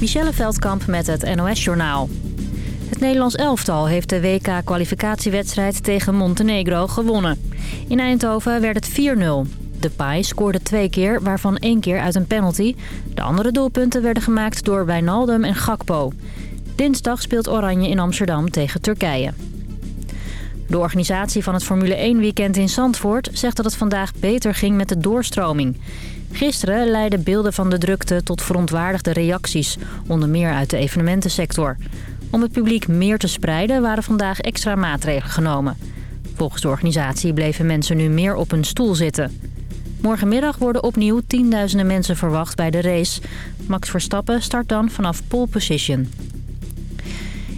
Michelle Veldkamp met het NOS-journaal. Het Nederlands elftal heeft de WK-kwalificatiewedstrijd tegen Montenegro gewonnen. In Eindhoven werd het 4-0. De Pai scoorde twee keer, waarvan één keer uit een penalty. De andere doelpunten werden gemaakt door Wijnaldum en Gakpo. Dinsdag speelt Oranje in Amsterdam tegen Turkije. De organisatie van het Formule 1-weekend in Zandvoort zegt dat het vandaag beter ging met de doorstroming. Gisteren leidden beelden van de drukte tot verontwaardigde reacties, onder meer uit de evenementensector. Om het publiek meer te spreiden waren vandaag extra maatregelen genomen. Volgens de organisatie bleven mensen nu meer op hun stoel zitten. Morgenmiddag worden opnieuw tienduizenden mensen verwacht bij de race. Max Verstappen start dan vanaf pole position.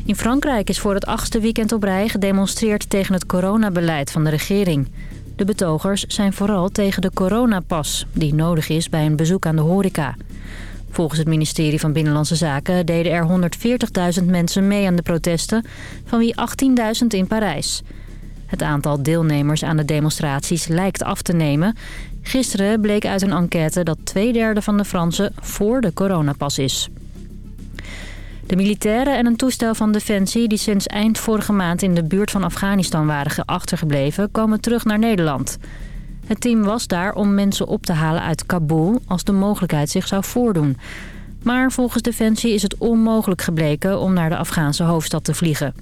In Frankrijk is voor het achtste weekend op rij gedemonstreerd tegen het coronabeleid van de regering. De betogers zijn vooral tegen de coronapas die nodig is bij een bezoek aan de horeca. Volgens het ministerie van Binnenlandse Zaken deden er 140.000 mensen mee aan de protesten, van wie 18.000 in Parijs. Het aantal deelnemers aan de demonstraties lijkt af te nemen. Gisteren bleek uit een enquête dat twee derde van de Fransen voor de coronapas is. De militairen en een toestel van Defensie die sinds eind vorige maand in de buurt van Afghanistan waren achtergebleven, komen terug naar Nederland. Het team was daar om mensen op te halen uit Kabul als de mogelijkheid zich zou voordoen. Maar volgens Defensie is het onmogelijk gebleken om naar de Afghaanse hoofdstad te vliegen.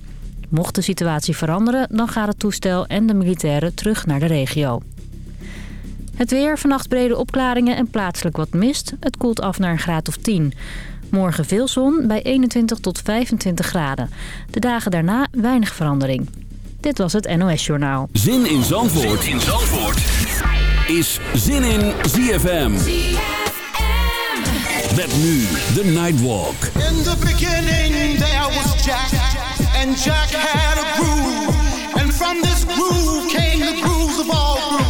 Mocht de situatie veranderen, dan gaat het toestel en de militairen terug naar de regio. Het weer, vannacht brede opklaringen en plaatselijk wat mist. Het koelt af naar een graad of 10. Morgen veel zon bij 21 tot 25 graden. De dagen daarna weinig verandering. Dit was het NOS Journaal. Zin in Zandvoort, zin in Zandvoort. is Zin in ZFM. ZFM. Met nu de Nightwalk. In the beginning there was Jack. And Jack had a groove. And from this groove came the grooves of all grooves.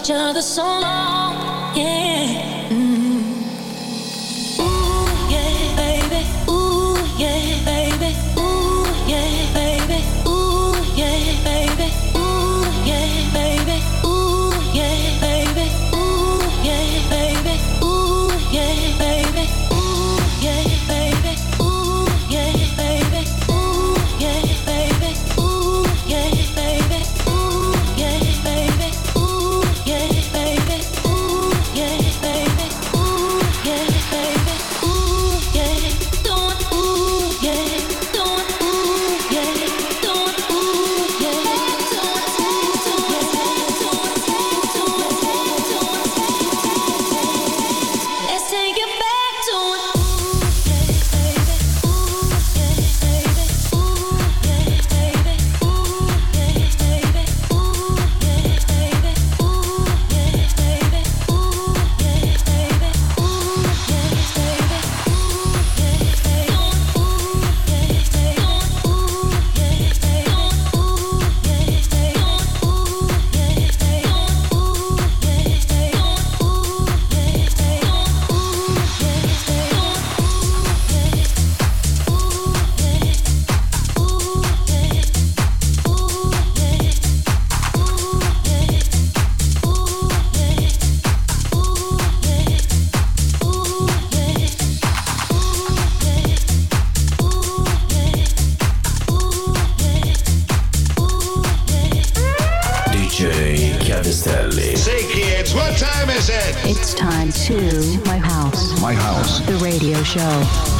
each other so long, yeah. show.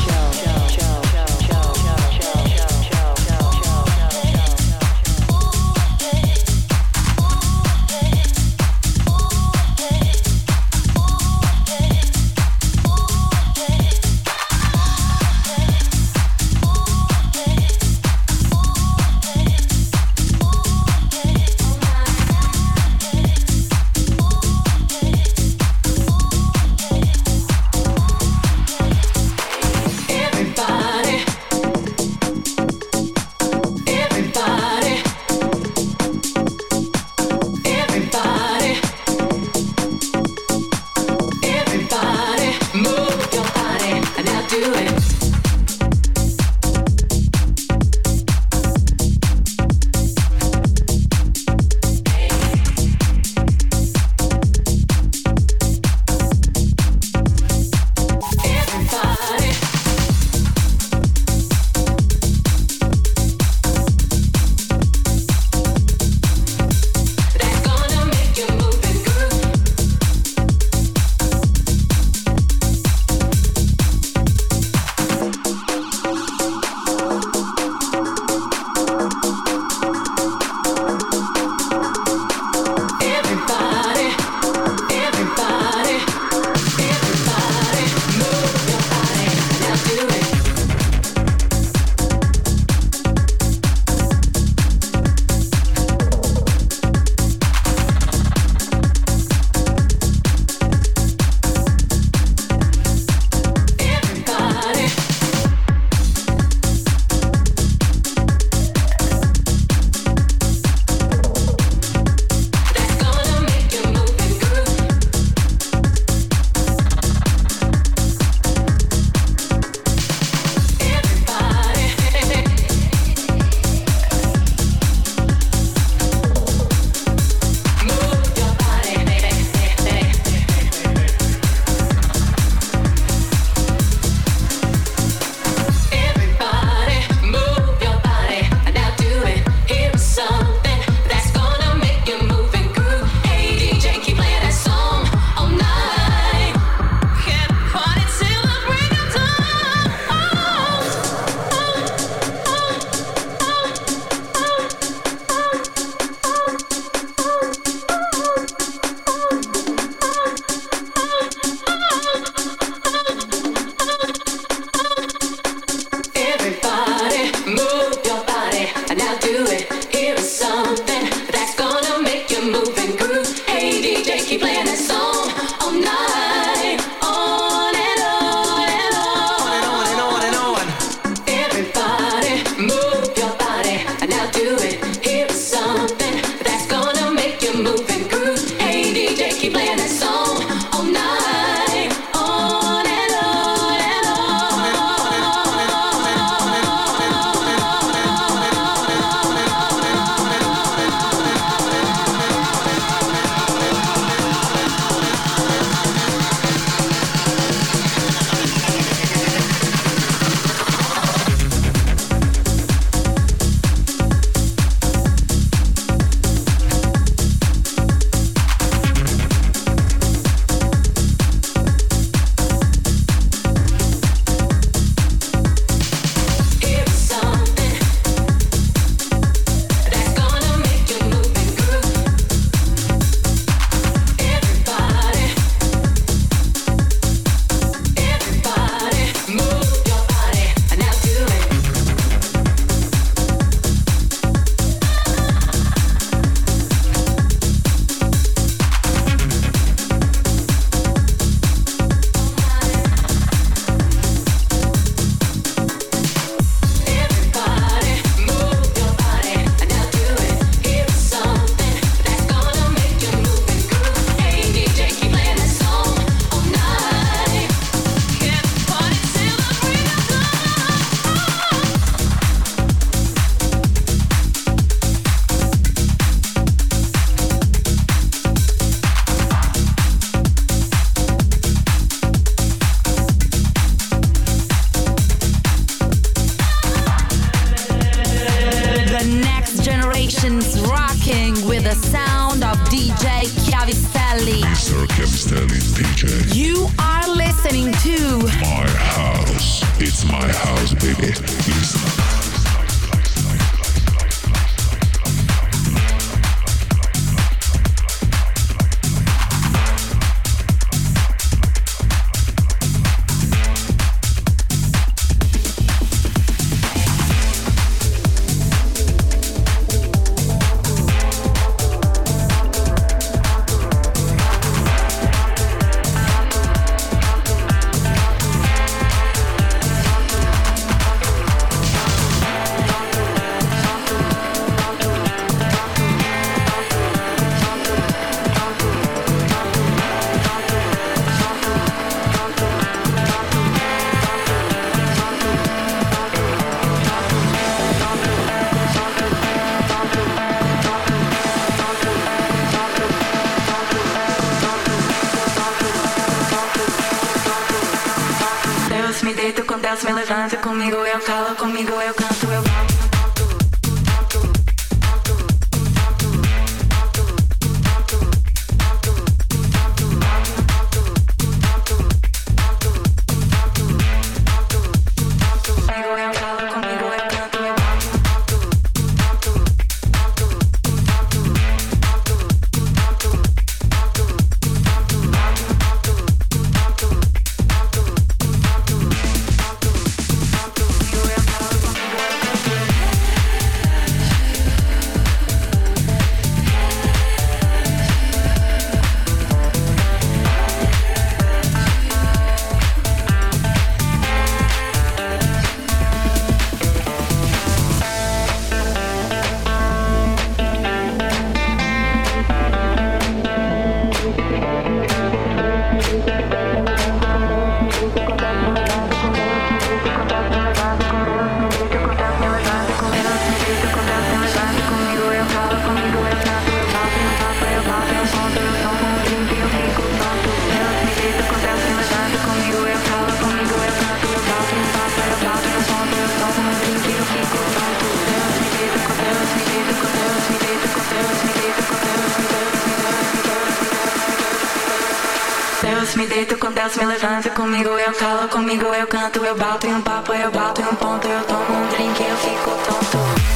Me levanta comigo, eu calo comigo, eu canto, eu bato em um papo, eu bato em um ponto, eu tomo um drink, eu fico tonto.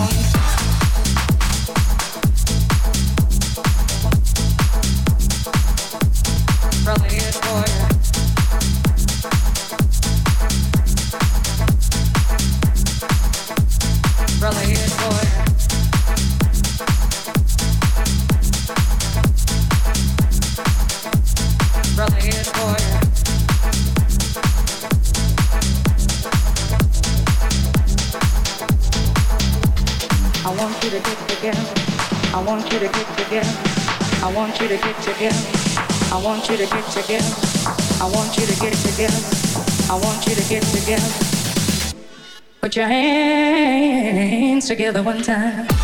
I want you to get together. I want you to get together. I want you to get together. Put your hands together one time.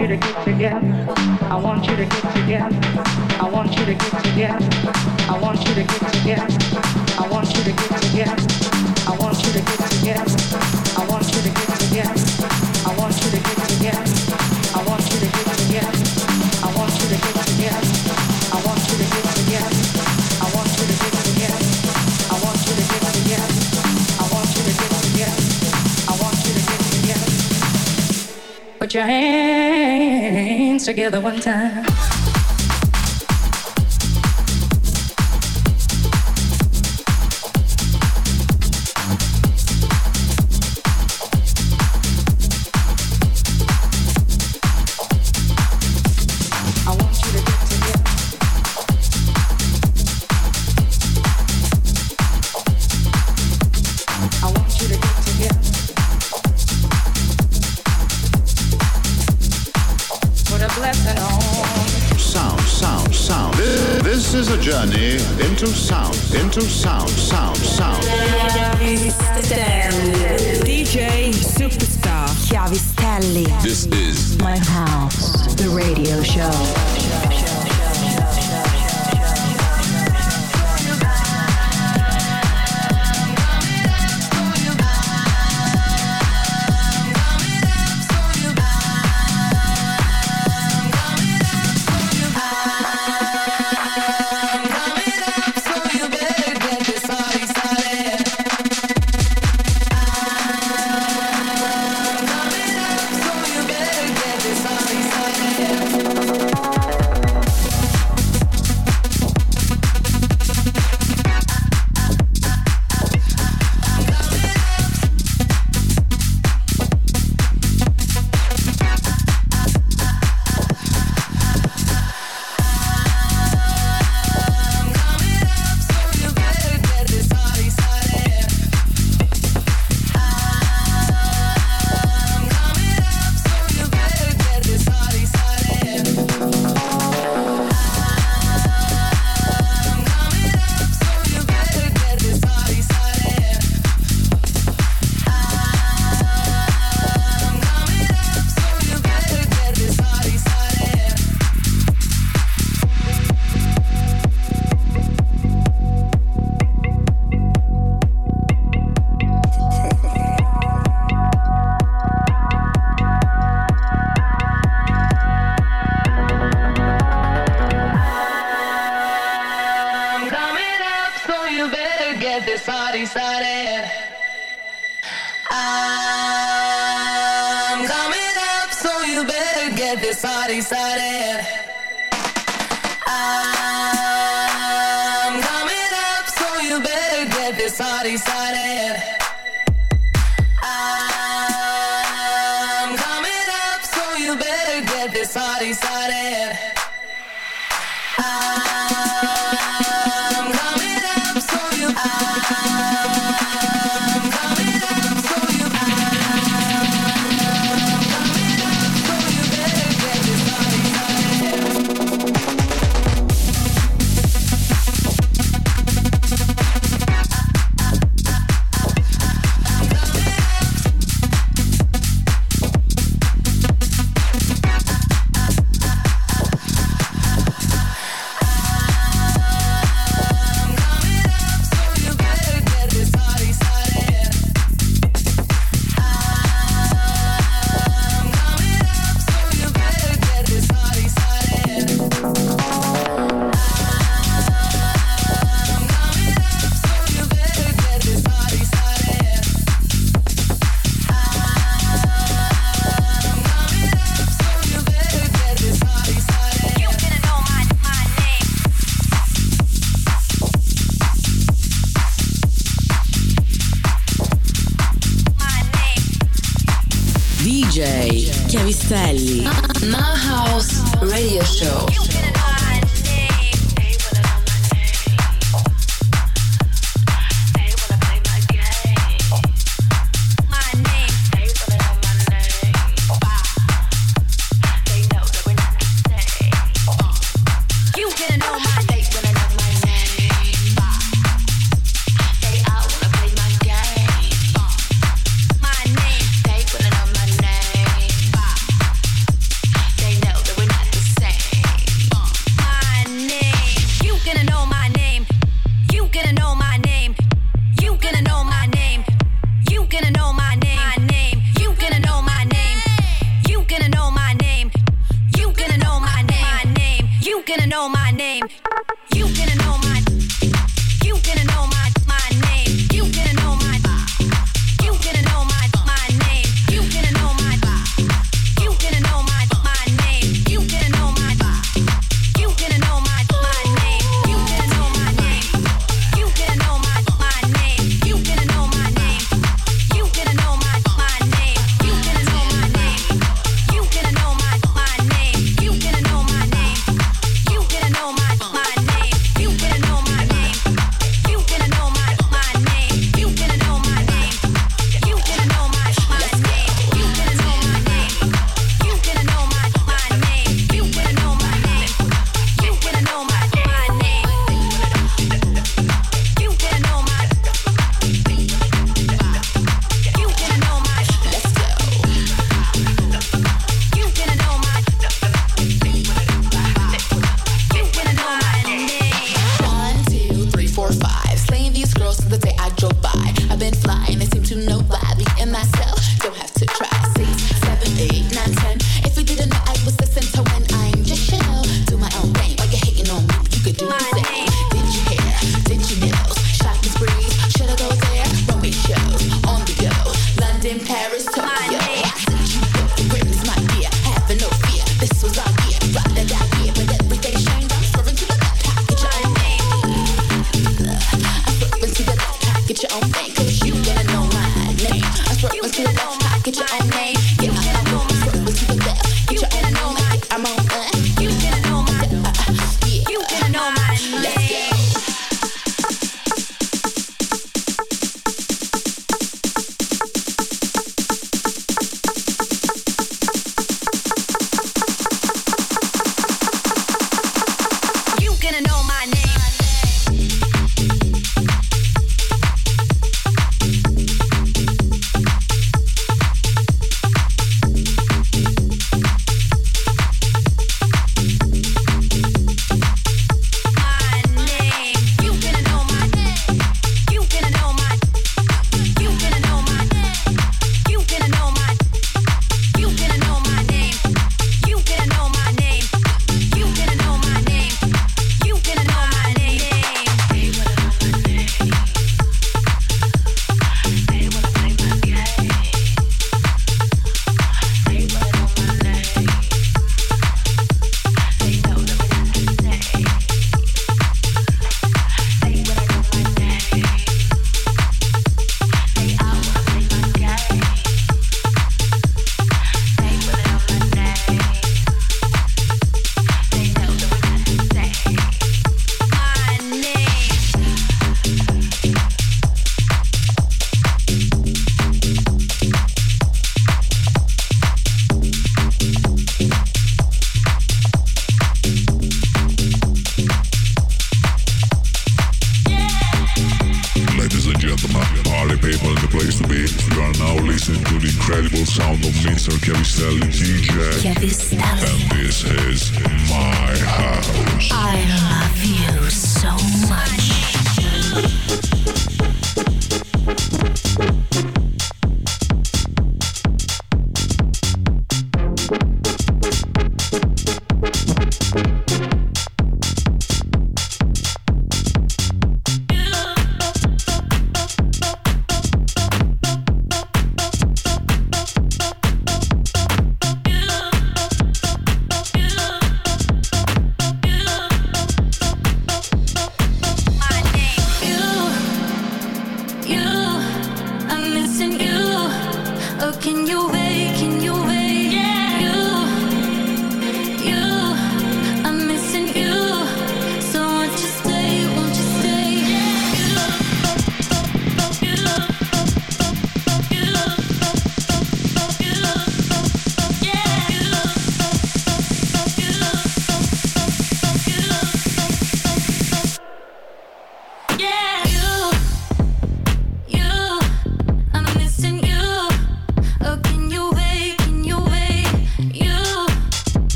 You to get together. I want you to get together. I want you to get together. I want you to get together. I want you to get together. I want you to get together. I want you to get together. I want you to get together. I want you to get together. I want you to get together. I want you to get together. I want you to get together. I want you to get together. I want you to get together. I want you to get together. Put your hands together one time.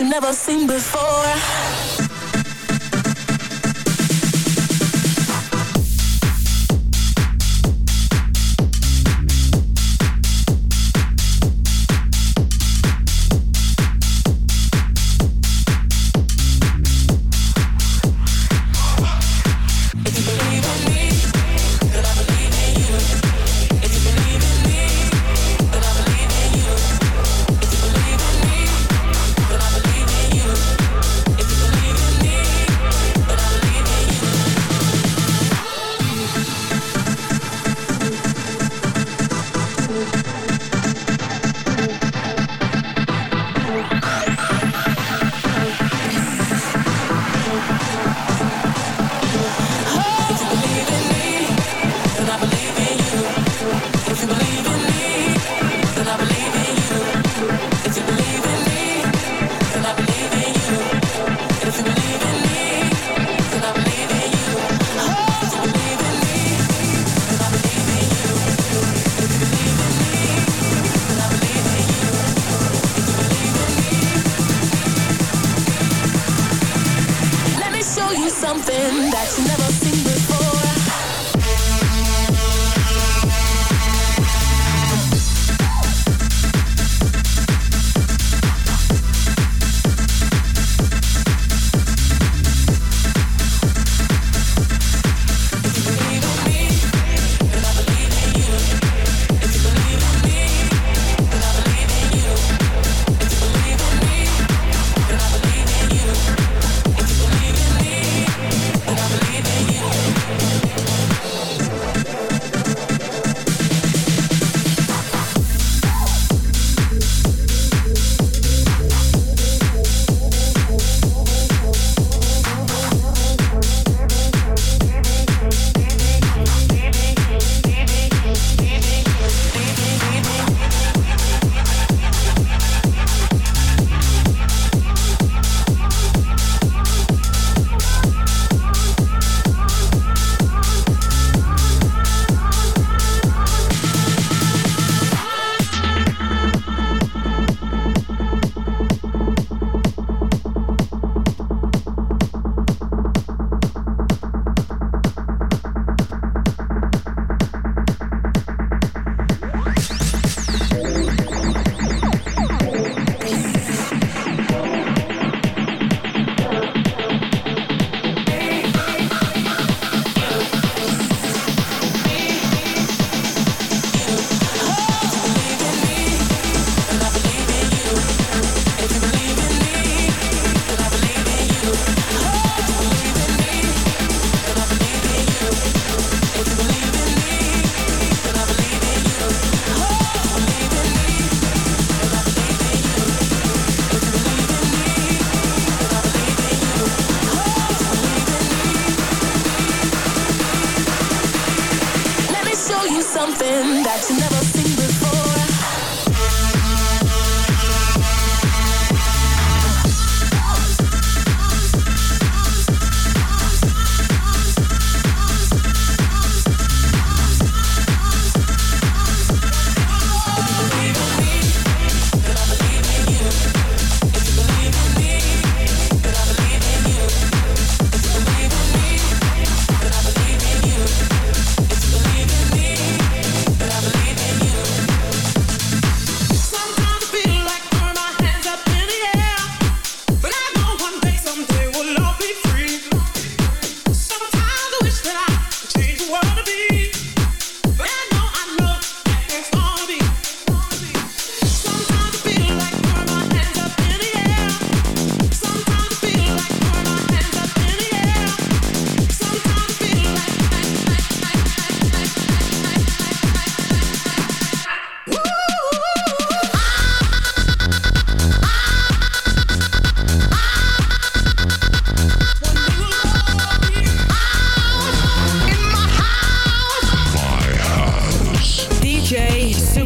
You never seen before.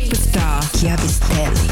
superstar. Chiavistelli.